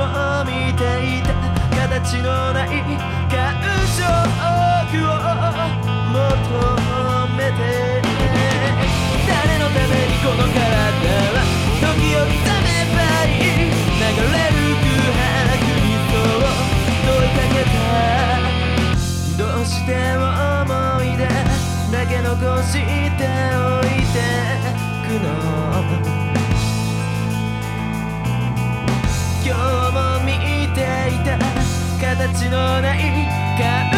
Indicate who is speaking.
Speaker 1: を見ていた形のない感触を求めて誰のためにこの体は時を刻めばいい。流れる空白にそう問い。かけたどうして思い出だけ残しておいてくののない感